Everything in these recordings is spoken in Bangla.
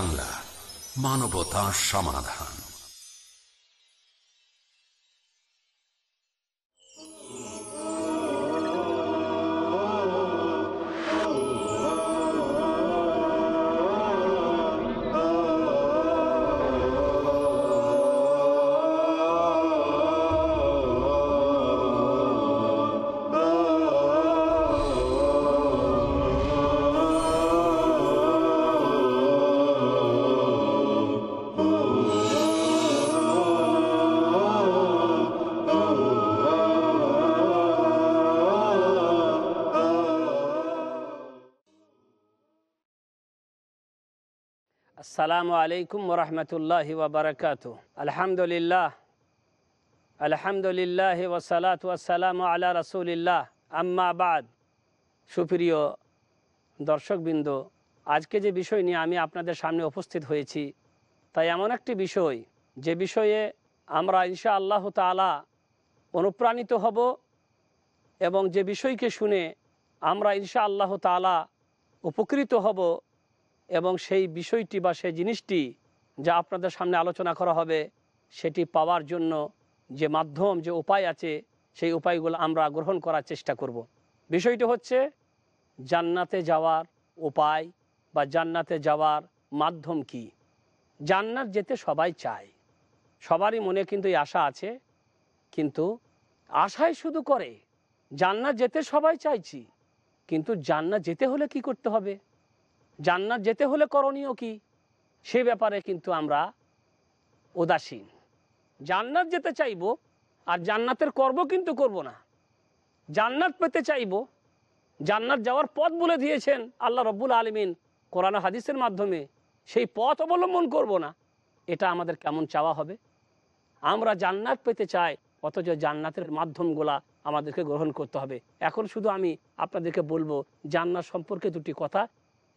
বাংলা মানবতা সমাধান। আসসালামু আলাইকুম ওরহমতুল্লাহ ওবরকাত আলহামদুলিল্লাহ আলহামদুলিল্লাহ ওসালাত ওয়াসালাম আলা রসুলিল্লাহ আম্মা বাদ সুপ্রিয় দর্শকবৃন্দ আজকে যে বিষয় নিয়ে আমি আপনাদের সামনে উপস্থিত হয়েছি, তাই এমন একটি বিষয়, যে বিষয়ে আমরা ইনশা আল্লাহ তালা অনুপ্রাণিত হব এবং যে বিষয়কে শুনে আমরা ইনশা আল্লাহ তালা উপকৃত হব এবং সেই বিষয়টি বা সেই জিনিসটি যা আপনাদের সামনে আলোচনা করা হবে, সেটি পাওয়ার জন্য যে মাধ্যম, যে উপায় আছে, সেই উপায়গুলো আমরা গ্রহণ করার চেষ্টা করব। বিষয়টি হচ্ছে জান্নাতে যাওয়ার উপায় বা জান্নাতে যাওয়ার মাধ্যম কি? জান্নাত যেতে সবাই চায়। সবারই মনে কিন্তু এই আশা আছে, কিন্তু আশাই শুধু করে, জান্নাত যেতে সবাই চাইছি, কিন্তু জান্নাত যেতে হলে কি করতে হবে? জান্নাত যেতে হলে করণীয় কি? সে ব্যাপারে কিন্তু আমরা উদাসীন। জান্নাত যেতে চাইব আর জান্নাতের কর্ম কিন্তু করব না। জান্নাত পেতে চাইব, জান্নাত যাওয়ার পথ বলে দিয়েছেন আল্লাহ রব্বুল আলমিন কোরআন হাদিসের মাধ্যমে। সেই পথ অবলম্বন করব না, এটা আমাদের কেমন চাওয়া হবে? আমরা জান্নাত পেতে চাই, অথচ জান্নাতের মাধ্যমগুলা আমাদেরকে গ্রহণ করতে হবে। এখন শুধু আমি আপনাদেরকে বলব, জান্নাত সম্পর্কে দুটি কথা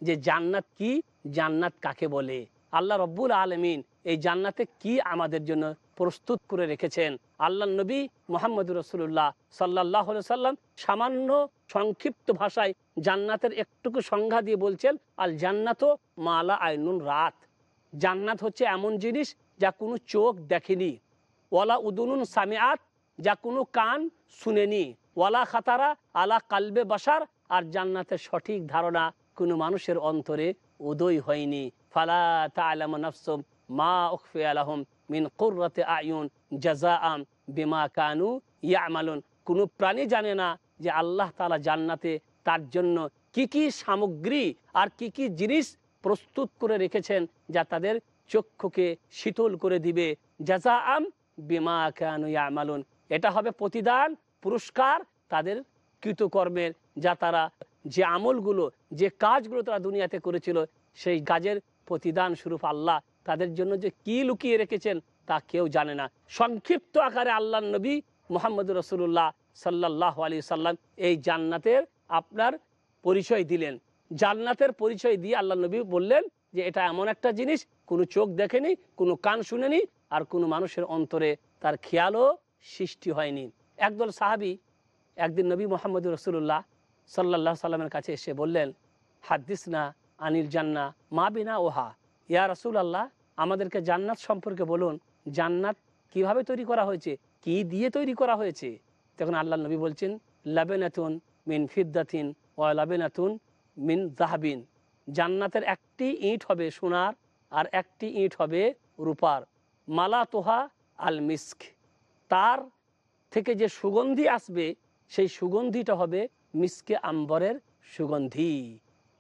যে জান্নাত কি, জান্নাত কাকে বলে? আল্লাহ রব্বুল আলমিন এই জান্নাতে কি আমাদের জন্য প্রস্তুত করে রেখেছেন? আল্লাহ নবী মোহাম্মদ রসুল্লাহ সাল্লাহ সাল্লাম সামান্য সংক্ষিপ্ত ভাষায় জান্নাতের একটুকু সংজ্ঞা দিয়ে বলছেন, আল জান্নাত মালা আইনুন রাত। জান্নাত হচ্ছে এমন জিনিস যা কোনো চোখ দেখেনি। ওয়ালা উদুনুন সামিয়াত যা কোনো কান শুনেনি। ওয়ালা খাতারা আলা কালবে বাসার আর জান্নাতের সঠিক ধারণা কোনো মানুষের অন্তরে উদয় হয়নি। ফালা তালাম নফসম মা উখফে আলহম মিন কুর্রতে আয়ুন জাজা আম বেমা কানু ইয়ামালুন। কোনো প্রাণী জানে না যে আল্লাহ তালা জান্নাতে তার জন্য কি কি সামগ্রী আর কি কি জিনিস প্রস্তুত করে রেখেছেন যা তাদের চক্ষুকে শীতল করে দিবে। জাজা আম বেমা কানু ইয়ামালুন। এটা হবে প্রতিদান, পুরস্কার তাদের কৃতকর্মের যা তারা যে আমলগুলো, যে কাজগুলো তারা দুনিয়াতে করেছিল, সেই কাজের প্রতিদান স্বরূপ আল্লাহ তাদের জন্য যে কি লুকিয়ে রেখেছেন তা কেউ জানে না। সংক্ষিপ্ত আকারে আল্লাহ নবী মোহাম্মদ রসুল্লাহ সাল্লাহ আলী সাল্লাম এই জান্নাতের আপনার পরিচয় দিলেন। জান্নাতের পরিচয় দিয়ে আল্লাহ নবী বললেন যে, এটা এমন একটা জিনিস, কোনো চোখ দেখেনি, কোনো কান শুনেনি, আর কোনো মানুষের অন্তরে তার খেয়ালও সৃষ্টি হয়নি। একদল সাহাবি একদিন নবী মোহাম্মদ রসুল্লাহ সাল্লাহ সাল্লামের কাছে এসে বললেন হাদ্দিস না আনিল জান্না, মা বিনা ওহা। ইয়া রসুল আল্লাহ আমাদেরকে জান্নাত সম্পর্কে বলুন। জান্নাত কীভাবে তৈরি করা হয়েছে? কি দিয়ে তৈরি করা হয়েছে? তখন আল্লাহ নবী বলছেন, লাবেনাতুন মিন ফিদ্দাতিন ও লাবেনাতুন মিন জাহাবিন জান্নাতের একটি ইট হবে সোনার আর একটি ইট হবে রূপার। মালা তোহা আল মিস্ক। তার থেকে যে সুগন্ধি আসবে, সেই সুগন্ধিটা হবে মিসকে আম্বরের সুগন্ধি।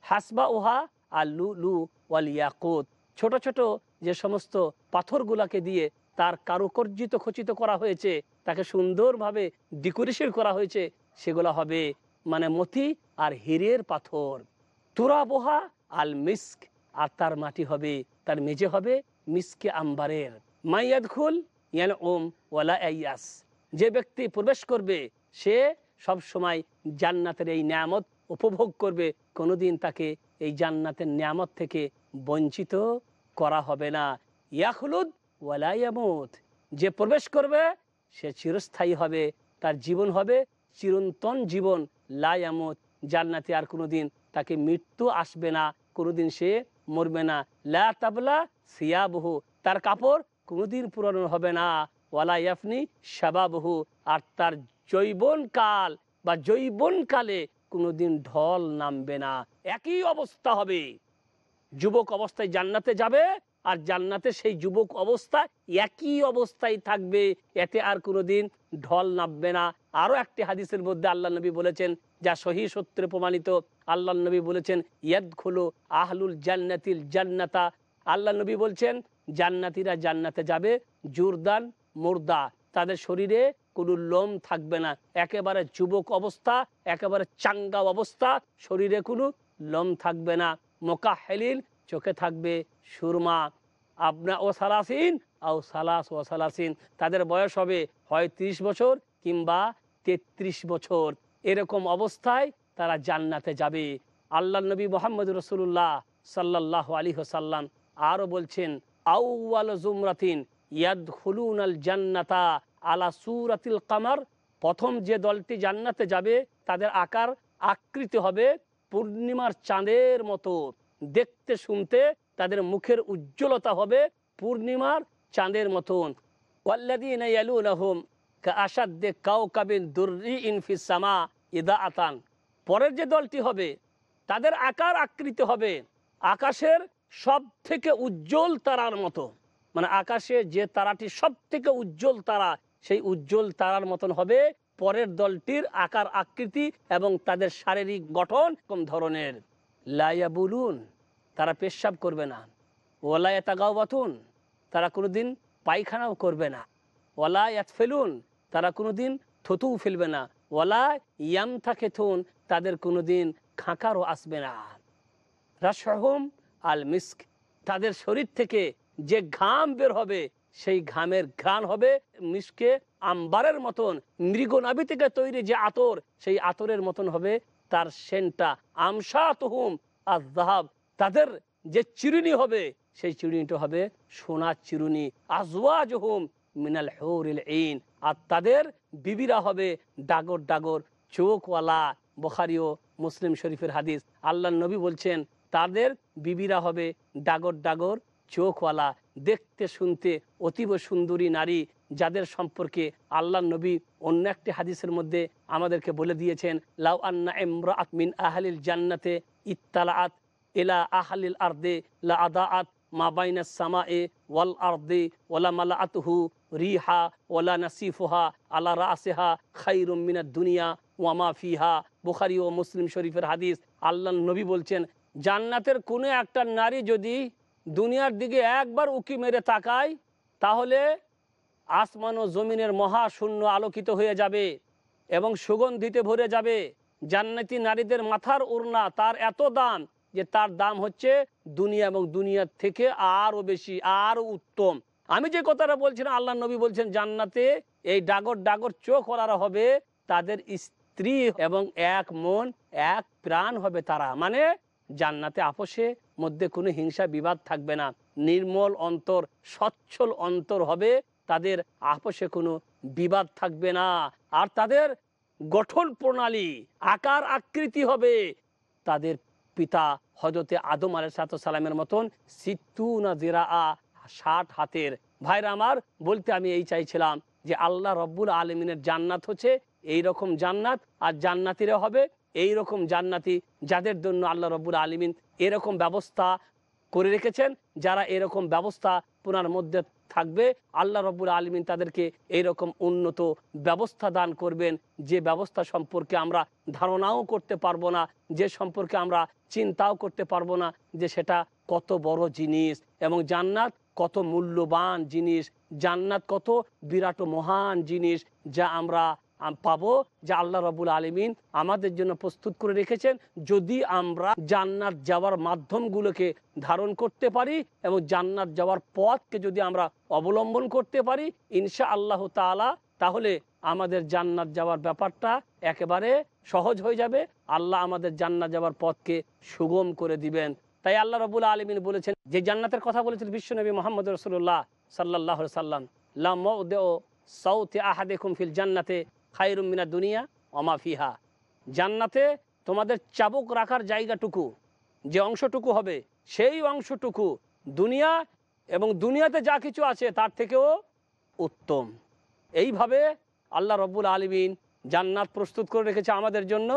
হাসবা ওহা আর লু লু ওয়াল ইয়াকুত। ছোট ছোট যে সমস্ত পাথরগুলাকে দিয়ে তার কারুকর্জিত খচিত করা হয়েছে, তাকে সুন্দরভাবে ডেকোরেশন করা হয়েছে, সেগুলো হবে মানে মতি আর হিরের পাথর। তুরা বোহা আল মিস্ক, আর তার মাটি হবে, তার মেজে হবে মিসকে আম্বারের। মাইয়াদ খুল ইয়ান ওম ওয়ালা ইয়াস যে ব্যক্তি প্রবেশ করবে, সে সব সময় জান্নাতের এই নিয়ামত উপভোগ করবে, কোনোদিন তাকে এই জান্নাতের নিয়ামত থেকে বঞ্চিত করা হবে না। ইয়াখলুদ ওয়ালাইয়ামত যে প্রবেশ করবে, সে চিরস্থায়ী হবে, তার জীবন হবে চিরন্তন জীবন। লায়ামত জান্নাতে আর কোনোদিন তাকে মৃত্যু আসবে না, কোনোদিন সে মরবে না। লা তাবলা সিয়াবহু। তার কাপড় কোনোদিন পুরানো হবে না। ওয়ালা ইয়াফনি শাবাবহু। আর তার জৈবন কাল বা জৈবন কালে কোনোদিন ঢল নামবে না। একই অবস্থা হবে। যুবক অবস্থায় জান্নাতে যাবে আর জান্নাতে সেই যুবক অবস্থা একই অবস্থায় থাকবে। এতে আর কোনোদিন ঢল নামবে না। আরও একটি হাদিসের মধ্যে আল্লাহ নবী বলেছেন, যা সহি সূত্রে প্রমাণিত। আল্লাহ নবী বলেছেন ইয়াদ খুলো আহলুল জান্নাতিল জান্নাতা। আল্লাহ নবী বলছেন, জান্নাতিরা জান্নাতে যাবে, জুরদান, মুর্দা। তাদের শরীরে কোনো লোম থাকবে না। একেবারে যুবক অবস্থা, একেবারে চাঙ্গা অবস্থা, শরীরে কোনো লোম থাকবে না। মোকা হেলিল চোখে থাকবে সুরমা। আপনা ও সালাসিন, আও সালাস ও সালাসিন। তাদের বয়স হবে হয় ত্রিশ বছর কিংবা তেত্রিশ বছর। এরকম অবস্থায় তারা জান্নাতে যাবে। আল্লাহ নবী মোহাম্মদ রসুল্লাহ সাল্লাহ আলী হোসাল্লাম আরও বলছেন, আউওয়াল জুমরাতিন ইয়াদ খুলুন আল জান্নাতা। আলা সুরাতিল কামার, প্রথম যে দলটি জান্নাতে যাবে, তাদের আকার আকৃতি হবে পূর্ণিমার চাঁদের মতো। দেখতে শুনতে তাদের মুখের উজ্জ্বলতা হবে পূর্ণিমার চাঁদের মতন। ওয়াল্লাদিনা ইয়ালুনাহুম কাআশাদ্দে কাওকাবিন দুররি ইদা আতান পরের যে দলটি হবে, তাদের আকার আকৃতি হবে আকাশের সব থেকে উজ্জ্বল তারার মতো। মানে আকাশে যে তারাটি সব থেকে উজ্জ্বল তারা সেই উজ্জ্বল তারার মতন হবে। পরের দলটির আকার, আকৃতি এবং তাদের শারীরিক গঠন কম ধরনের। লাইয়া বুলুন তারা পেশাব করবে না। ওলায়া তাগাও বাতুন তারা কোনোদিন পায়খানাও করবে না। ওলা ইয়াত ফেলুন তারা কোনোদিন থুতুও ফেলবে না। ওলা ইয়াম থাকে থুন তাদের কোনোদিন খাঁকারও আসবে না। রাসহম আল মিস্ক তাদের শরীর থেকে যে ঘাম বের হবে সেই ঘামের ঘ্রাণ হবে মিসকে আম্বারের মতন মৃগনাভি থেকে তৈরি যে আতর, সেই আতরের মতন হবে তার সেন্টটা আমসা তহুম আর জাহাব তাদের যে চিরুনি হবে, সেই চিরুনিটা হবে সোনার চিরুনি। আজওয়াজ হুম মিনাল হৌরিল ইন আর তাদের বিবিরা হবে ডাগর ডাগর। চোখওয়ালা বখারিও মুসলিম শরীফের হাদিস আল্লাহ নবী বলছেন, তাদের বিবিরা হবে ডাগর ডাগর চোখওয়ালা, দেখতে শুনতে অতীব সুন্দরী নারী যাদের সম্পর্কে আল্লাহ নবী অন্য একটি হাদিসের মধ্যে আমাদেরকে বলে দিয়েছেন, লাউ আন্না ইমরাআত মিন আহলিল জান্নাতে ইত্তালাআত এলা আহলিল আরদে লা আদাআত মা বাইনা সামায়ে ওয়াল আরদে ওয়ালা মালাআতুহু রিহা ওয়ালা নাসিফুহা আলা রাসিহা খাইরুম মিনাদ দুনিয়া ওয়া মা ফিহা। বুখারী ও মুসলিম শরীফের হাদিস আল্লাহ নবী বলছেন, জান্নাতের কোনো একটা নারী যদি দুনিয়ার দিকে একবার উকি মেরে তাকায় তাহলে আসমান ও জমিনের মহাশূন্য আলোকিত হয়ে যাবে এবং সুগন্ধিতে ভরে যাবে। জান্নাতি নারীদের মাথার উড়না তার এত দাম যে তার দাম হচ্ছে দুনিয়া এবং দুনিয়ার থেকে আরও বেশি, আরও উত্তম। আমি যে কথাটা বলছিলাম আল্লাহ নবী বলছেন, জান্নাতে এই ডাগর ডাগর চোখ ওলারা হবে, তাদের স্ত্রী এবং এক মন, এক প্রাণ হবে তারা। মানে জান্নাতে আপোষে মধ্যে কোনো হিংসা বিবাদ থাকবে না। নির্মল অন্তর, সচ্ছল অন্তর হবে, তাদের আপোষে কোনো বিবাদ থাকবে না। আর তাদের গঠন প্রণালী, আকার আকৃতি হবে। তাদের পিতা হজরতে আদম আলাই সালামের মতন সিত্তু না জিরা আ ষাট হাতের। ভাইরা আমার, বলতে আমি এই চাইছিলাম যে আল্লাহ রব্বুল আলমিনের জান্নাত হচ্ছে এই রকম জান্নাত, আর জান্নাতিরা হবে এই রকম জান্নাতি যাদের জন্য আল্লাহ রব্বুল আলমিন এরকম ব্যবস্থা করে রেখেছেন, যারা এরকম ব্যবস্থা পুনার মধ্যে থাকবে, আল্লাহ রব্বুল আলমিন তাদেরকে এইরকম উন্নত ব্যবস্থা দান করবেন। যে ব্যবস্থা সম্পর্কে আমরা ধারণাও করতে পারব না, যে সম্পর্কে আমরা চিন্তাও করতে পারব না, যে সেটা কত বড় জিনিস এবং জান্নাত কত মূল্যবান জিনিস। জান্নাত কত বিরাট মহান জিনিস যা আমরা আম- পাবো যা আল্লাহ রবুল আলমিন আমাদের জন্য প্রস্তুত করে রেখেছেন। যদি আমরা জান্নাত যাওয়ার মাধ্যমগুলোকে ধারণ করতে পারি এবং জান্নাত যাওয়ার পথকে যদি আমরা অবলম্বন করতে পারি ইনশা আল্লাহ তাআলা, তাহলে আমাদের জান্নাত যাওয়ার ব্যাপারটা একেবারে সহজ হয়ে যাবে। আল্লাহ আমাদের জান্নাত যাওয়ার পথকে সুগম করে দিবেন। তাই আল্লাহ রবুল আলমিন বলেছেন, যে জান্নাতের কথা বলেছেন বিশ্বনবী মোহাম্মদ রসুল্লাহ সাল্লাহ সাল্লাম লাউ সৌতে আহাদেকুম ফিল জান্নাতে খাইরুম মিনা দুনিয়া অমা ফিহা। জান্নাতে তোমাদের চাবুক রাখার জায়গাটুকু, যে অংশটুকু হবে, সেই অংশটুকু দুনিয়া এবং দুনিয়াতে যা কিছু আছে তার থেকেও উত্তম। এইভাবে আল্লাহ রব্বুল আলমিন জান্নাত প্রস্তুত করে রেখেছে আমাদের জন্য।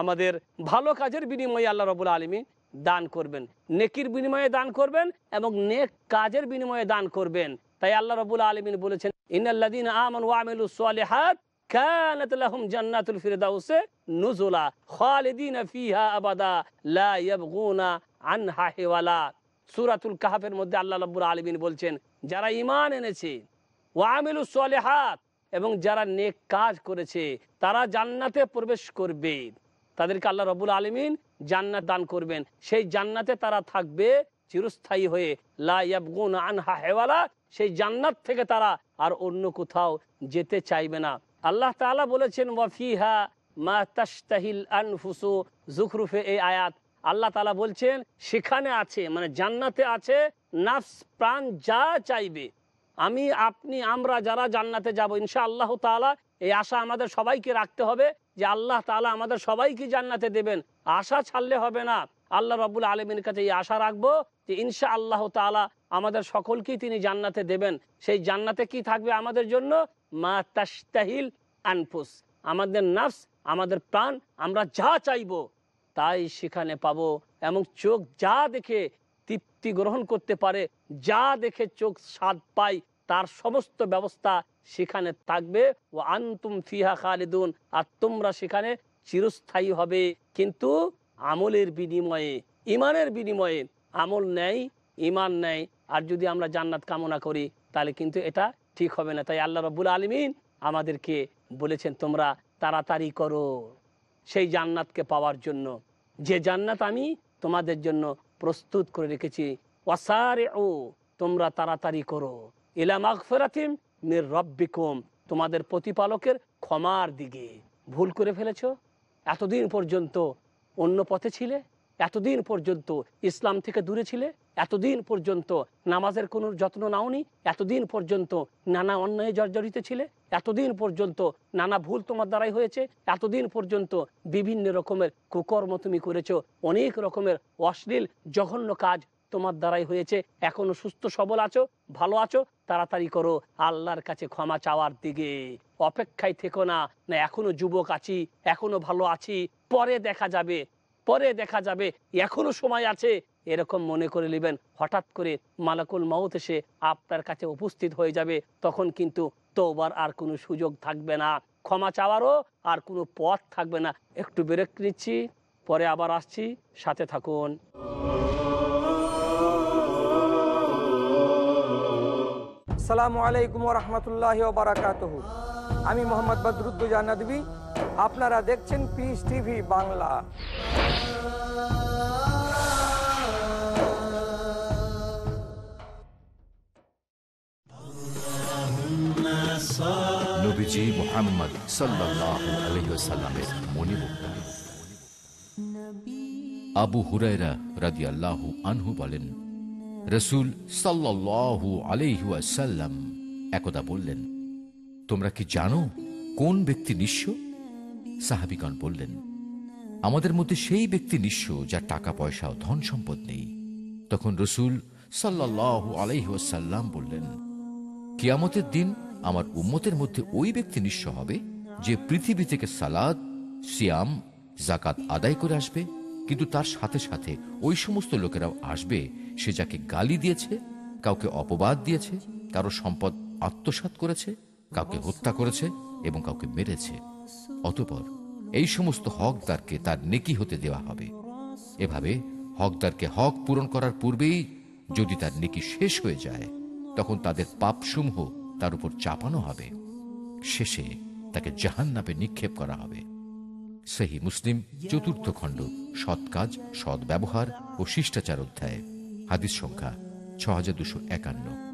আমাদের ভালো কাজের বিনিময়ে আল্লাহ রব্বুল আলমিন দান করবেন, নেকির বিনিময়ে দান করবেন এবং নেক কাজের বিনিময়ে দান করবেন। তাই আল্লাহ রবুল আলমিন বলেছেন ইনাল্লাদিন আমান ওয়ামিলু সালিহাত كانت لهم جنات الفردوس نزلا خالدين فيها ابدا لا يبغون عنها حولا সূরাতুল কাহাফের মধ্যে আল্লাহ রাব্বুল আলামিন বলছেন যারা ঈমান এনেছে ওয়ামিলু সালিহাত এবং যারা নেক কাজ করেছে তারা জান্নাতে প্রবেশ করবে তাদেরকে আল্লাহ রবুল আলমিন জান্নাত দান করবেন সেই জান্নাতে তারা থাকবে চিরস্থায়ী হয়ে লাগুন আনহা হেওয়ালা সেই জান্নাত থেকে তারা আর অন্য কোথাও যেতে চাইবে না আল্লাহ তাআলা বলেছেন ওয়াফিহা মা তাস্তাহিল আনফুসু জুখরুফে এই আয়াত। আল্লাহ তাআলা বলছেন, সেখানে আছে মানে জান্নাতে আছে, নাফস প্রাণ যা চাইবে। আমি, আপনি, আমরা যারা জান্নাতে যাব ইনশা আল্লাহ তাআলা এই আশা আমাদের সবাইকে রাখতে হবে যে আল্লাহ তাআলা আমাদের সবাইকে জান্নাতে দেবেন। আশা ছাড়লে হবে না। আল্লাহ রবুল আলমীর কাছে এই আশা রাখব যে ইনশা আল্লাহ তাআলা আমাদের সকলকেই তিনি জান্নাতে দেবেন। সেই জান্নাতে কি থাকবে আমাদের জন্য? মা তাস্তাহিল আনফুস। আমাদের নাফস, আমাদের প্রাণ, আমরা যা চাইব তাই সেখানে পাব। এবং চোখ যা দেখে তৃপ্তি গ্রহণ করতে পারে, যা দেখে চোখ স্বাদ পায়, তার সমস্ত ব্যবস্থা সেখানে থাকবে। ও আন্তুম ফিহা খালিদুন, আর তোমরা সেখানে চিরস্থায়ী হবে। কিন্তু আমলের বিনিময়ে ইমানের বিনিময়ে আমল নেই ইমান নেয় আর যদি আমরা জান্নাত কামনা করি, তাহলে কিন্তু এটা ঠিক হবে না। তাই আল্লাহ রবুল আলমিন আমাদেরকে বলেছেন, তোমরা তাড়াতাড়ি করো সেই জান্নাতকে পাওয়ার জন্য। যে জান্নাত আমি তোমাদের জন্য প্রস্তুত করে রেখেছি ওয়াসারে ও তোমরা তাড়াতাড়ি করো। ইলাম আকফেরাতিম মির রব্বিকুম, তোমাদের প্রতিপালকের ক্ষমার দিকে। ভুল করে ফেলেছ? এতদিন পর্যন্ত অন্য পথে ছিলে? এতদিন পর্যন্ত ইসলাম থেকে দূরে ছিলে, এতদিন পর্যন্ত নামাজের কোনো যত্ন নাওনি, এতদিন পর্যন্ত নানা অন্যায় জর্জরিত ছিলে, এতদিন পর্যন্ত নানা ভুল তোমার দ্বারাই হয়েছে, এতদিন পর্যন্ত বিভিন্ন রকমের কুকর্ম তুমি করেছ, অনেক রকমের অশ্লীল, জঘন্য কাজ তোমার দ্বারাই হয়েছে। এখনও সুস্থ, সবল আছো, ভালো আছো, তাড়াতাড়ি করো, আল্লাহর কাছে ক্ষমা চাওয়ার দিকে। অপেক্ষায় থেকো না না এখনও যুবক আছি, এখনও ভালো আছি, পরে দেখা যাবে। পরে দেখা যাবে, এখনও সময় আছে। এরকম মনে করে নেবেন, হঠাৎ করে মালাকুল মাউত এসে আপনার কাছে উপস্থিত হয়ে যাবে। তখন কিন্তু তোবার আর কোনো সুযোগ থাকবে না। ক্ষমা চাওয়ারও আর কোনো পথ থাকবে না। একটু ব্রেক নিচ্ছি, পরে আবার আসছি। সাথে থাকুন। সালামু আলাইকুম রহমতুল্লাহ বারাকাত আমি মোহাম্মদ বদরুদ্দুজা নদী আপনারা দেখছেন পিস টিভি বাংলা। আবু হুরায়রা রাদিয়াল্লাহু আনহু বলেন, রসুল সাল্লাল্লাহু আলাইহি ওয়াসাল্লাম একদা বললেন, তোমরা কি জানো কোন ব্যক্তি নিঃস্ব? সাহাবিগণ বললেন, আমাদের মধ্যে সেই ব্যক্তি নিঃস্ব যার টাকা পয়সা ও ধন সম্পদ নেই। তখন রসুল সাল্লাল্লাহু আলাইহি ওয়াসাল্লাম বললেন, কিয়ামতের দিন আমার উম্মতের মধ্যে ওই ব্যক্তি নিঃস্ব হবে যে পৃথিবী থেকে সালাদ, সিয়াম জাকাত আদায় করে আসবে, কিন্তু তার সাথে সাথে ওই সমস্ত লোকেরাও আসবে সে যাকে গালি দিয়েছে, কাউকে অপবাদ দিয়েছে, কারও সম্পদ আত্মসাত করেছে, কাউকে হত্যা করেছে এবং কাউকে মেরেছে। অতপর এই সমস্ত হকদারকে তার নেকি হতে দেওয়া হবে। এভাবে হকদারকে হক পূরণ করার পূর্বেই যদি তার নেকি শেষ হয়ে যায়, তখন তাদের পাপসমূহ তার উপর চাপানো হবে। শেষে তাকে জাহান্নাপে নিক্ষেপ করা হবে। সেহী মুসলিম চতুর্থ খণ্ড, সৎ কাজ সদ্ব্যবহার ও শিষ্টাচার অধ্যায়, হাদিস সংখ্যা ছ হাজার দুশো একান্ন।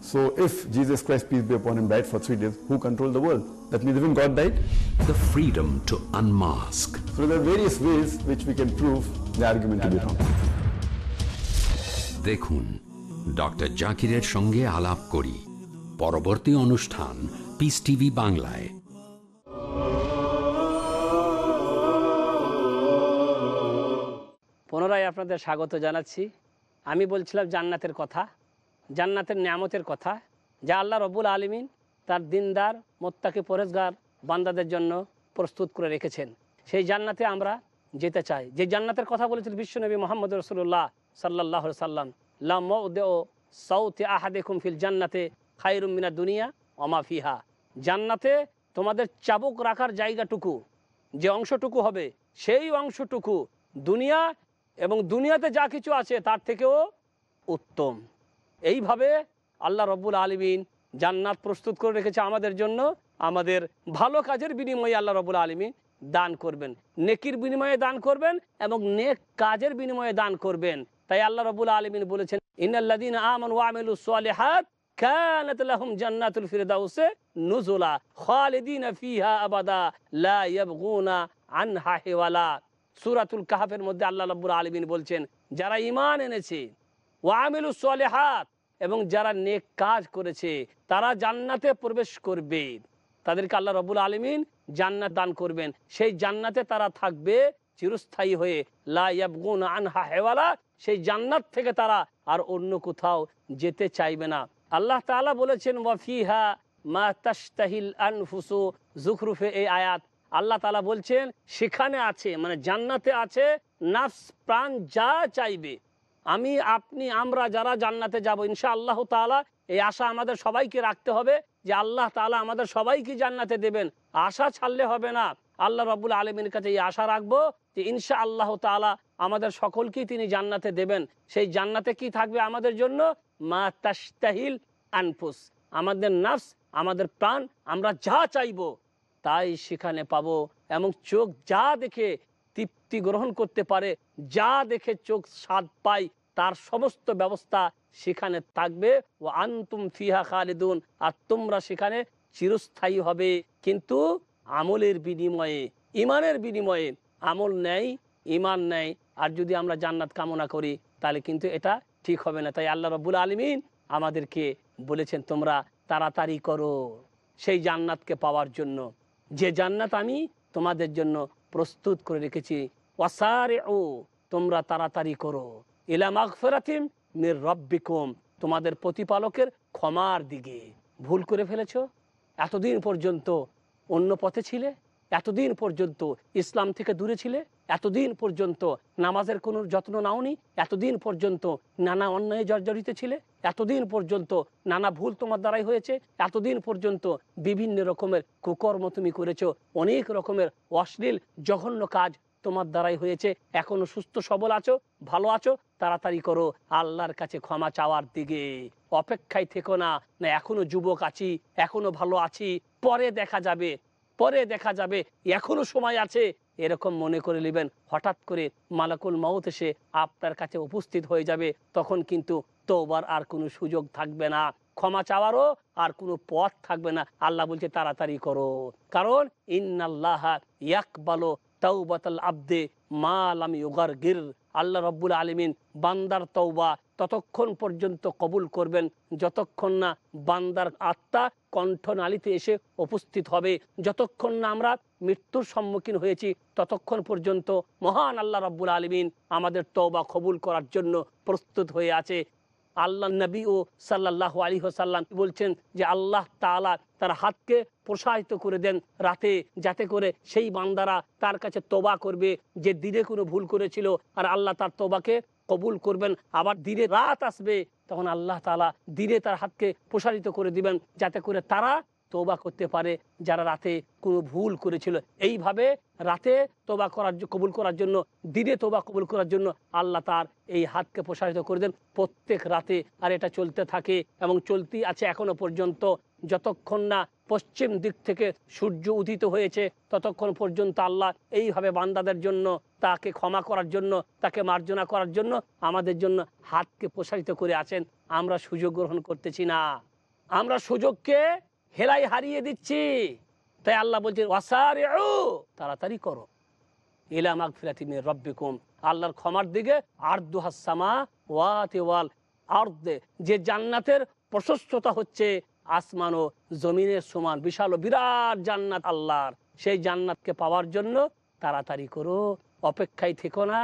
so if Jesus Christ, peace be upon him, died for three days, who controlled the world? That means even God died? The freedom to unmask. So there are various ways which we can prove the argument to be wrong. দেখুন ডক্টর জাকিরের সঙ্গে আলাপ করি পরবর্তী অনুষ্ঠান পিস টিভি বাংলায় পুনরায় আপনাদের স্বাগত জানাচ্ছি আমি বলছিলাম জান্নাতের কথা জান্নাতের নিয়ামতের কথা, যা আল্লাহ রব্বুল আলমিন তার দিনদার, মোত্তাকে পরেজগার বান্দাদের জন্য প্রস্তুত করে রেখেছেন। সেই জান্নাতে আমরা যেতে চাই। যে জান্নাতের কথা বলেছিল বিশ্বনবী মোহাম্মদ রসুল্লাহ সাল্লাহ সাল্লাম লাউদে সৌতে আহাদেকুম ফিল জান্নাতে খাইরুমিনা দুনিয়া অমা ফিহা। জান্নাতে তোমাদের চাবুক রাখার জায়গাটুকু, যে অংশটুকু হবে, সেই অংশটুকু দুনিয়া এবং দুনিয়াতে যা কিছু আছে তার থেকেও উত্তম। এইভাবে আল্লাহ রব্বুল আলমিন জান্নাত প্রস্তুত করে রেখেছে আমাদের জন্য আমাদের ভালো কাজের বিনিময়ে আল্লাহ রব্বুল আলমিন দান করবেন নেকির বিনিময়ে দান করবেন এবং নেক কাজের বিনিময়ে দান করবেন তাই আল্লাহ রব্বুল আলমিন বলেছেন ইনাল্লাদিন আমান ওয়ামিলু সালিহাত كانت لهم جنات الفردوس نزلا خالدين فيها أبدا لا يبغون عنها حولا সুরাতুল কাহাফের মধ্যে আল্লাহ রাব্বুল আলমিন বলছেন যারা ইমান এনেছে ওয়ামিলু সালেহাত, এবং যারা নেক কাজ করেছে, তারা জান্নাতে প্রবেশ করবে। তাদেরকে আল্লাহ রবুল আলমিন জান্নাত দান করবেন। সেই জান্নাতে তারা থাকবে চিরস্থায়ী হয়ে। লাইয়াবগুন আনহা হেওয়ালা, সেই জান্নাত থেকে তারা আর অন্য কোথাও যেতে চাইবে না। আল্লাহ তাআলা বলেছেন ওয়াফিহা মা জুখরুফে এই আয়াত। আল্লাহ তালা বলছেন, সেখানে আছে মানে জান্নাতে আছে, নাফস প্রাণ যা চাইবে আমি, আপনি, আমরা যারা জান্নাতে যাব ইনশা আল্লাহ তালা এই আশা আমাদের সবাইকে রাখতে হবে যে আল্লাহ তালা আমাদের সবাইকে জান্নাতে দেবেন। আশা ছাড়লে হবে না। আল্লাহ রবুল আলমীর কাছে এই আশা রাখব যে ইনশা আল্লাহ তালা আমাদের সকলকেই তিনি জান্নাতে দেবেন। সেই জান্নাতে কি থাকবে আমাদের জন্য? মা তাস্তাহিল আনফুস। আমাদের নাফস, আমাদের প্রাণ, আমরা যা চাইব তাই সেখানে পাবো। এবং চোখ যা দেখে তৃপ্তি গ্রহণ করতে পারে, যা দেখে চোখ স্বাদ পায় তার সমস্ত ব্যবস্থা সেখানে থাকবে। ও আন্তুম ফিহা খালিদুন, আর তোমরা সেখানে চিরস্থায়ী হবে। কিন্তু আমলের বিনিময়ে ইমানের বিনিময়ে আমল নেয় ইমান নেয় আর যদি আমরা জান্নাত কামনা করি, তাহলে কিন্তু এটা ঠিক হবে না। তাই আল্লাহ রব্বুল আলমিন আমাদেরকে বলেছেন, তোমরা তাড়াতাড়ি করো সেই জান্নাতকে পাওয়ার জন্য। যে জান্নাত আমি তোমাদের জন্য প্রস্তুত করে রেখেছি ওয়াসারে ও তোমরা তাড়াতাড়ি করো। ইলা মাগফিরাতিম মির রব্বিকুম, তোমাদের প্রতিপালকের ক্ষমার দিকে। ভুল করে ফেলেছো? এতদিন পর্যন্ত অন্য পথে ছিলে? এতদিন পর্যন্ত ইসলাম থেকে দূরে ছিলে? এতদিন পর্যন্ত নামাজের কোনো যত্ন নাওনি? এতদিন পর্যন্ত নানা অন্যায় জর্জরিত ছিলে? এতদিন পর্যন্ত নানা ভুল তোমার দ্বারাই হয়েছে? এতদিন পর্যন্ত বিভিন্ন রকমের কুকর্ম তুমি করেছ? অনেক রকমের অশ্লীল, জঘন্য কাজ তোমার দ্বারাই হয়েছে? এখনও সুস্থ, সবল আছো? ভালো আছো? তাড়াতাড়ি করো, আল্লাহর কাছে ক্ষমা চাওয়ার দিকে। অপেক্ষায় থেকো না না, এখনও যুবক আছি, এখনও ভালো আছি, পরে দেখা যাবে, পরে দেখা যাবে, এখনও সময় আছে। এরকম মনে করে নেবেন, হঠাৎ করে মালাকুল মাউত এসে আপনার কাছে উপস্থিত হয়ে যাবে, তখন কিন্তু তোবার আর কোনো সুযোগ থাকবে না। ক্ষমা চাওয়ারও আর কোনো পথ থাকবে না। আল্লাহ বলছে, তাড়াতাড়ি করো। কারণ, ইন্নাল্লাহ ইয়াকবালো তাওবাতাল আব্দে মা লাম ইউগার গির আল্লাহ রব্বুল আলমিন বান্দার তৌবা ততক্ষণ পর্যন্ত কবুল করবেন। যতক্ষণ না বান্দার আত্মা কণ্ঠনালীতে এসে উপস্থিত হবে, যতক্ষণ না আমরা মৃত্যুর সম্মুখীন হয়েছি, ততক্ষণ পর্যন্ত মহান আল্লাহ রব্বুল আলমিন আমাদের তৌবা কবুল করার জন্য প্রস্তুত হয়ে আছে। আল্লাহ নবী ও সাল্লাহ আলী সাল্লাম বলছেন যে আল্লাহ তালা তার হাতকে প্রসারিত করে দেন রাতে, যাতে করে সেই বান্দারা তার কাছে তোবা করবে যে দিনে কোনো ভুল করেছিল আর আল্লাহ তার তোবাকে কবুল করবেন। আবার দিনে রাত আসবে, তখন আল্লাহ তালা দিনে তার হাতকে প্রসারিত করে দিবেন, যাতে করে তারা তোবা করতে পারে, যারা রাতে কোনো ভুল করেছিল। এইভাবে রাতে তোবা করার কবুল করার জন্য, দিনে তোবা কবুল করার জন্য আল্লাহ তার এই হাতকে প্রসারিত করে দেন। প্রত্যেক রাতে আর এটা চলতে থাকে এবং চলতি আছে এখনও পর্যন্ত। যতক্ষণ না পশ্চিম দিক থেকে সূর্য উদিত হয়েছে, ততক্ষণ পর্যন্ত আল্লাহ এইভাবে বান্দাদের জন্য, তাকে ক্ষমা করার জন্য, তাকে মার্জনা করার জন্য আমাদের জন্য হাতকে প্রসারিত করে আছেন। আমরা সুযোগ গ্রহণ করতেছি না। আমরা সুযোগকে হেলাই হারিয়ে দিচ্ছি। তাই আল্লাহ বলছে ওয়াসারে তাড়াতাড়ি করো। ইলা মাগফিরাতিমির রব্বিকুম। আল্লাহর ক্ষমার দিকে আর্দু হাসামা ওয়াতে ওয়াল আর্দে। যে জান্নাতের প্রশস্ততা হচ্ছে আসমান ও জমিনের সমান, বিশাল বিরাট জান্নাত আল্লাহর। সেই জান্নাতকে পাওয়ার জন্য তাড়াতাড়ি করো। অপেক্ষায় থেকো না।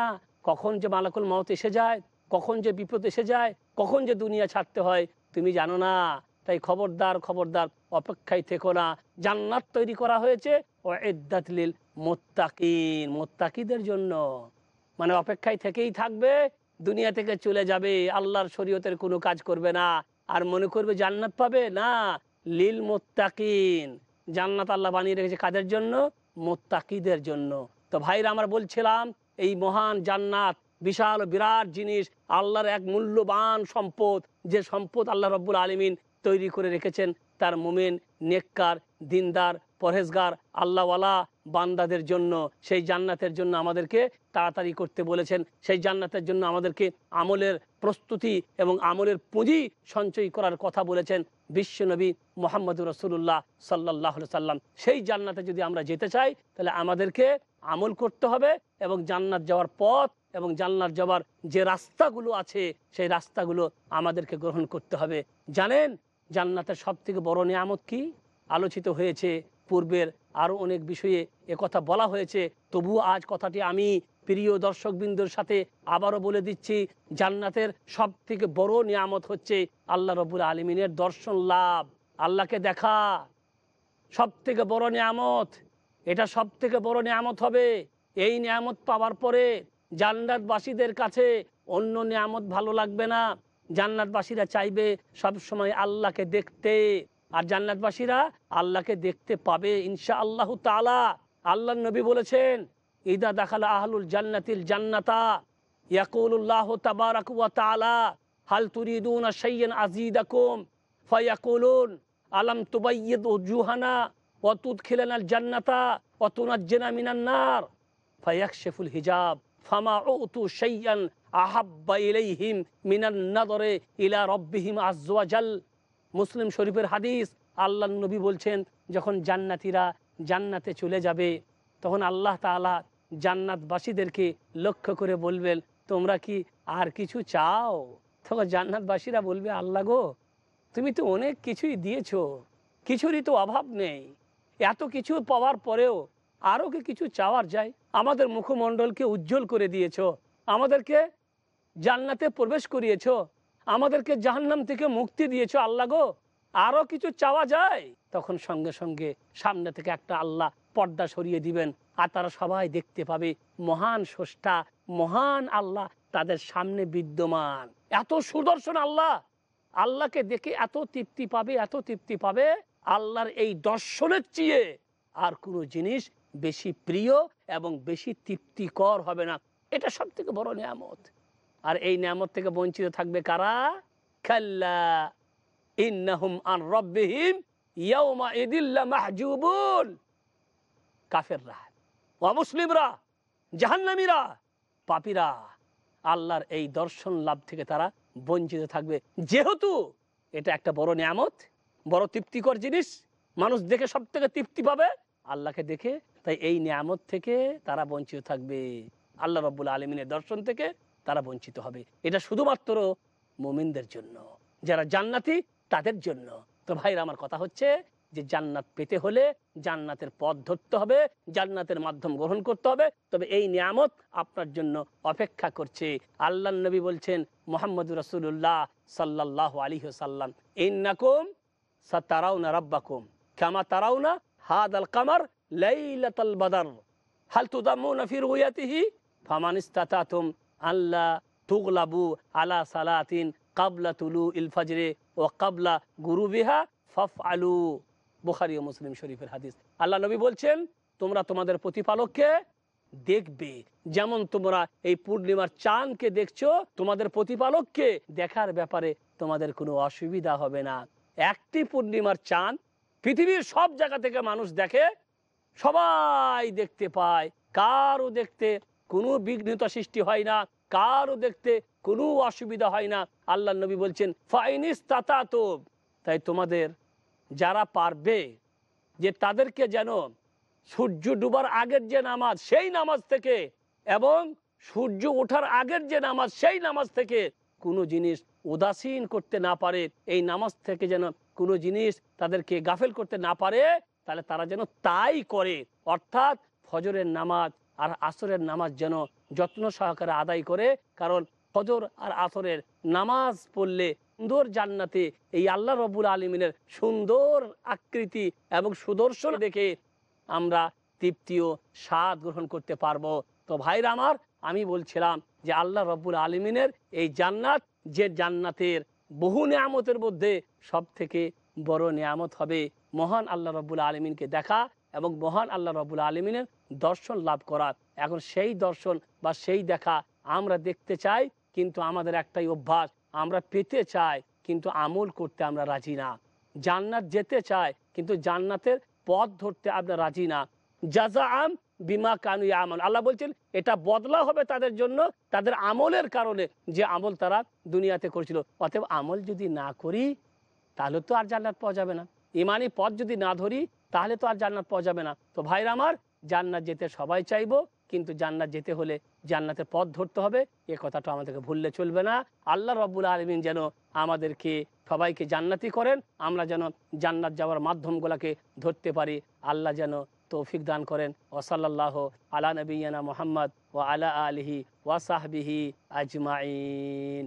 কখন যে মালাকুল মত এসে যায়, কখন যে বিপদ এসে যায়, কখন যে দুনিয়া ছাড়তে হয়, তুমি জানো না। তাই খবরদার খবরদার অপেক্ষায় থেকো না। জান্নাত তৈরি করা হয়েছে ও এদ্দাতলিল মোত্তাকিন, মোত্তাকিদের জন্য। মানে অপেক্ষায় থেকেই থাকবে, দুনিয়া থেকে চলে যাবে, আল্লাহর শরীয়তের কোনো কাজ করবে না। আর মনে করবে জান্নাত পাবে? না। লিল মোত্তাকিন, জান্নাত আল্লাহ বানিয়ে রেখেছে কাদের জন্য? মোত্তাকিদের জন্য। তো ভাইরা, আমরা বলছিলাম, এই মহান জান্নাত বিশাল বিরাট জিনিস, আল্লাহর এক মূল্যবান সম্পদ। যে সম্পদ আল্লাহ রব্বুল আলমিন তৈরি করে রেখেছেন তার মোমেন, নেককার, দিনদার, পরহেজগার, আল্লাহওয়ালা বান্দাদের জন্য। সেই জান্নাতের জন্য আমাদেরকে তাড়াতাড়ি করতে বলেছেন। সেই জান্নাতের জন্য আমাদেরকে আমলের প্রস্তুতি এবং আমলের পুঁজি সঞ্চয় করার কথা বলেছেন বিশ্বনবী মোহাম্মদ রসুল্লাহ সাল্লাহ সাল্লাম। সেই জান্নাতে যদি আমরা যেতে চাই, তাহলে আমাদেরকে আমল করতে হবে এবং জান্নাত যাওয়ার পথ এবং জান্নাত যাওয়ার যে রাস্তাগুলো আছে, সেই রাস্তাগুলো আমাদেরকে গ্রহণ করতে হবে। জানেন জান্নাতের সব থেকে বড় নিয়ামত কি? আলোচিত হয়েছে পূর্বের আরও অনেক বিষয়ে কথা বলা হয়েছে। তবুও আজ কথাটি আমি প্রিয় দর্শকবৃন্দর সাথে আবারও বলে দিচ্ছি, জান্নাতের সব থেকে বড় নিয়ামত হচ্ছে আল্লাহ রবুল আলমিনের দর্শন লাভ। আল্লাহকে দেখা সব থেকে বড় নিয়ামত। এটা সব থেকে বড় নিয়ামত হবে। এই নিয়ামত পাওয়ার পরে জান্নাতবাসীদের কাছে অন্য নিয়ামত ভালো লাগবে না। জান্নাতবাসীরা চাইবে সব সময় আল্লাহকে দেখতে। আর জান্নাতবাসীরা আল্লাহকে দেখতে পাবে ইনশা আল্লাহ তালা আল্লাহ নবী বলেছেন, ইদা দেখালা আহলুল জান্নাতিল জান্নাতা। ইয়াকুল্লাহ তাবারাক ওয়া তাআলা, হাল তুরিদুনা শাইয়ান আযীদাকুম? ফায়াকুলুন, আলাম তুবাইয়িদ উজুহানা ওয়া তুদখিলানাল জান্নাতা ওয়া তুনাজ্জিনা মিনান নার। ফায়াকশিফুল হিজাব, ফামা উতু শাইয়ান আহাব্বা ইলাইহিম মিনান নাদরে ইলা রাব্বিহিম আযজা ওয়া মুসলিম শরীফের হাদিস, আল্লাহ নবী বলছেন, যখন জান্নাতীরা জান্নাতে চলে যাবে, তখন আল্লাহ তাআলা জান্নাতবাসীদেরকে লক্ষ্য করে বলবেন, তোমরা কি আর কিছু চাও? তখন জান্নাতবাসীরা বলবে, আল্লাহ গো, তুমি তো অনেক কিছুই দিয়েছ, কিছুরই তো অভাব নেই। এত কিছু পাওয়ার পরেও আরও কি কিছু চাওয়ার যায়? আমাদের মুখমণ্ডলকে উজ্জ্বল করে দিয়েছ। আমাদেরকে জান্নাতে প্রবেশ করিয়েছ? আমাদেরকে জাহান্নাম থেকে মুক্তি দিয়েছ, আল্লাহ গো। আরও কিছু চাওয়া যায়? তখন সঙ্গে সঙ্গে সামনে থেকে একটা আল্লাহ পর্দা সরিয়ে দিবেন, আর তারা সবাই দেখতে পাবে, মহান স্রষ্টা, মহান আল্লাহ তাদের সামনে বিদ্যমান। এত সুদর্শন আল্লাহ! আল্লাহকে দেখে এত তৃপ্তি পাবে, এত তৃপ্তি পাবে, আল্লাহর এই দর্শনের চেয়ে। আর কোনো জিনিস বেশি প্রিয় এবং বেশি তৃপ্তিকর হবে না। এটা সব থেকে বড় নিয়ামত। আর এই নিয়ামত থেকে বঞ্চিত থাকবে কারা? খাল্লা ইন্নাহুম আন রব্বিহিম ইয়াউমা ইদিল্লা মাহজুবুন। কাফেররা, অমুসলিমরা, জাহান্নামীরা, পাপীরা, আল্লাহর এই দর্শন লাভ থেকে তারা বঞ্চিত থাকবে। যেহেতু এটা একটা বড় নিয়ামত, বড় তৃপ্তিকর জিনিস, মানুষ দেখে সব থেকে তৃপ্তি পাবে আল্লাহকে দেখে, তাই এই নিয়ামত থেকে তারা বঞ্চিত থাকবে। আল্লাহ রব্বুল আলমিনের দর্শন থেকে তারা বঞ্চিত হবে। এটা শুধুমাত্র মোমিনদের জন্য। যারা জান্নাতি, তাদের জন্য। তো ভাইরা, আমার কথা হচ্ছে যে জান্নাত পেতে হলে জান্নাতের পথ ধরতে হবে, জান্নাতের মাধ্যম গ্রহণ করতে হবে। তবে এই নিয়ামত আপনার জন্য অপেক্ষা করছে। আল্লাহ নবী বলছেন, মোহাম্মদ রসুল্লাহ সাল্লাহ আলী সাল্লাম ইন্নাকুম সাতারাউনা রাব্বাকুম, কামা তারাউনা হাদ আল কামার লাইলাতাল বাদার, হাল তুদাম্মুনা ফি রুয়াতিহি ফামান ইস্তাতাতুম আল্লাহ তুগলাবু আলা সালাতিন কাবলা তুলু ইলফাজরে ও কাবলা গুরুবিহা ফফ আলু বোখারি ও মুসলিম শরীফের হাদিস। আল্লাহ নবী বলছেন, তোমরা তোমাদের প্রতিপালককে দেখবে। যেমন তোমরা এই পূর্ণিমার চাঁদকে দেখছ, তোমাদের প্রতিপালককে দেখার ব্যাপারে তোমাদের কোনো অসুবিধা হবে না। একটি পূর্ণিমার চাঁদ পৃথিবীর সব জায়গা থেকে মানুষ দেখে, সবাই দেখতে পায়, কারও দেখতে কোনো বিঘ্নিত সৃষ্টি হয় না কারও দেখতে কোনো অসুবিধা হয় না। আল্লাহ নবী বলছেন, ফাইনিস তাতা তাই তোমাদের যারা পারবে, যে তাদেরকে যেন সূর্য ডুবার আগের যে নামাজ, সেই নামাজ থেকে এবং সূর্য ওঠার আগের যে নামাজ, সেই নামাজ থেকে কোনো জিনিস উদাসীন করতে না পারে, এই নামাজ থেকে যেন কোনো জিনিস তাদেরকে গাফেল করতে না পারে, তাহলে তারা যেন তাই করে। অর্থাৎ ফজরের নামাজ আর আসরের নামাজ যেন যত্ন সহকারে আদায় করে, কারণ ফজর আর আসরের নামাজ পড়লে সুন্দর জান্নাতে এই আল্লাহ রবুল আলমিনের সুন্দর আকৃতি এবং সুদর্শন দেখে আমরা তৃপ্তিও স্বাদ গ্রহণ করতে পারব। তো ভাইরা আমার, আমি বলছিলাম যে আল্লাহ রব্বুল আলমিনের এই জান্নাত যে জান্নাতের বহু নিয়ামতের মধ্যে সব থেকে বড় নিয়ামত হবে। মহান আল্লাহ রব্বুল আলমিনকে দেখা এবং মহান আল্লাহ রব্বুল আলমিনের দর্শন লাভ করা। এখন সেই দর্শন বা সেই দেখা আমরা দেখতে চাই, কিন্তু আমাদের একটাই অভ্যাস, আমরা পেতে চাই, কিন্তু আমল করতে আমরা রাজি না। জান্নাত যেতে চাই, কিন্তু জান্নাতের পথ ধরতে আমরা রাজি না। জাজা আম বিমা কানু আমল আল্লাহ বলছেন, এটা বদলা হবে তাদের জন্য, তাদের আমলের কারণে যে আমল তারা দুনিয়াতে করেছিল। অতএব আমল যদি না করি, তাহলে তো আর জান্নাত পাওয়া যাবে না। ইমানি পথ যদি না ধরি, তাহলে তো আর জান্নাত পাওয়া যাবে না। তো ভাইরা আমার জান্নাত যেতে সবাই চাইব, কিন্তু জান্নাত যেতে হলে জান্নাতের পথ ধরতে হবে। এ কথাটা আমাদেরকে ভুললে চলবে না। আল্লাহ রব্বুল আলমিন যেন আমাদেরকে সবাইকে জান্নাতি করেন, আমরা যেন জান্নাত যাওয়ার মাধ্যমগুলোকে ধরতে পারি। আল্লাহ যেন তৌফিক দান করেন। ওসাল্লাহ আলা নবীনা মোহাম্মদ ও আলা আলহি ওয়াসাহবিহি আজমাইন।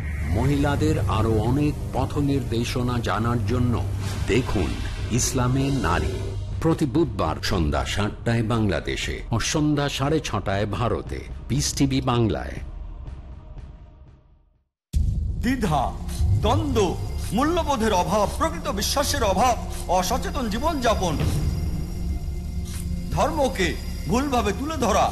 মহিলাদের আরও অনেক পথ নির্দেশনা জানার জন্য দেখুন ইসলামে নারী প্রতি বুধবার সন্ধ্যা সাতটায় বাংলাদেশে ও সন্ধ্যা সাড়ে ছটায় ভারতে। পিস টিভি বাংলায়। দ্বিধা, দ্বন্দ্ব, মূল্যবোধের অভাব, প্রকৃত বিশ্বাসের অভাব, অসচেতন জীবনযাপন, ধর্মকে ভুলভাবে তুলে ধরা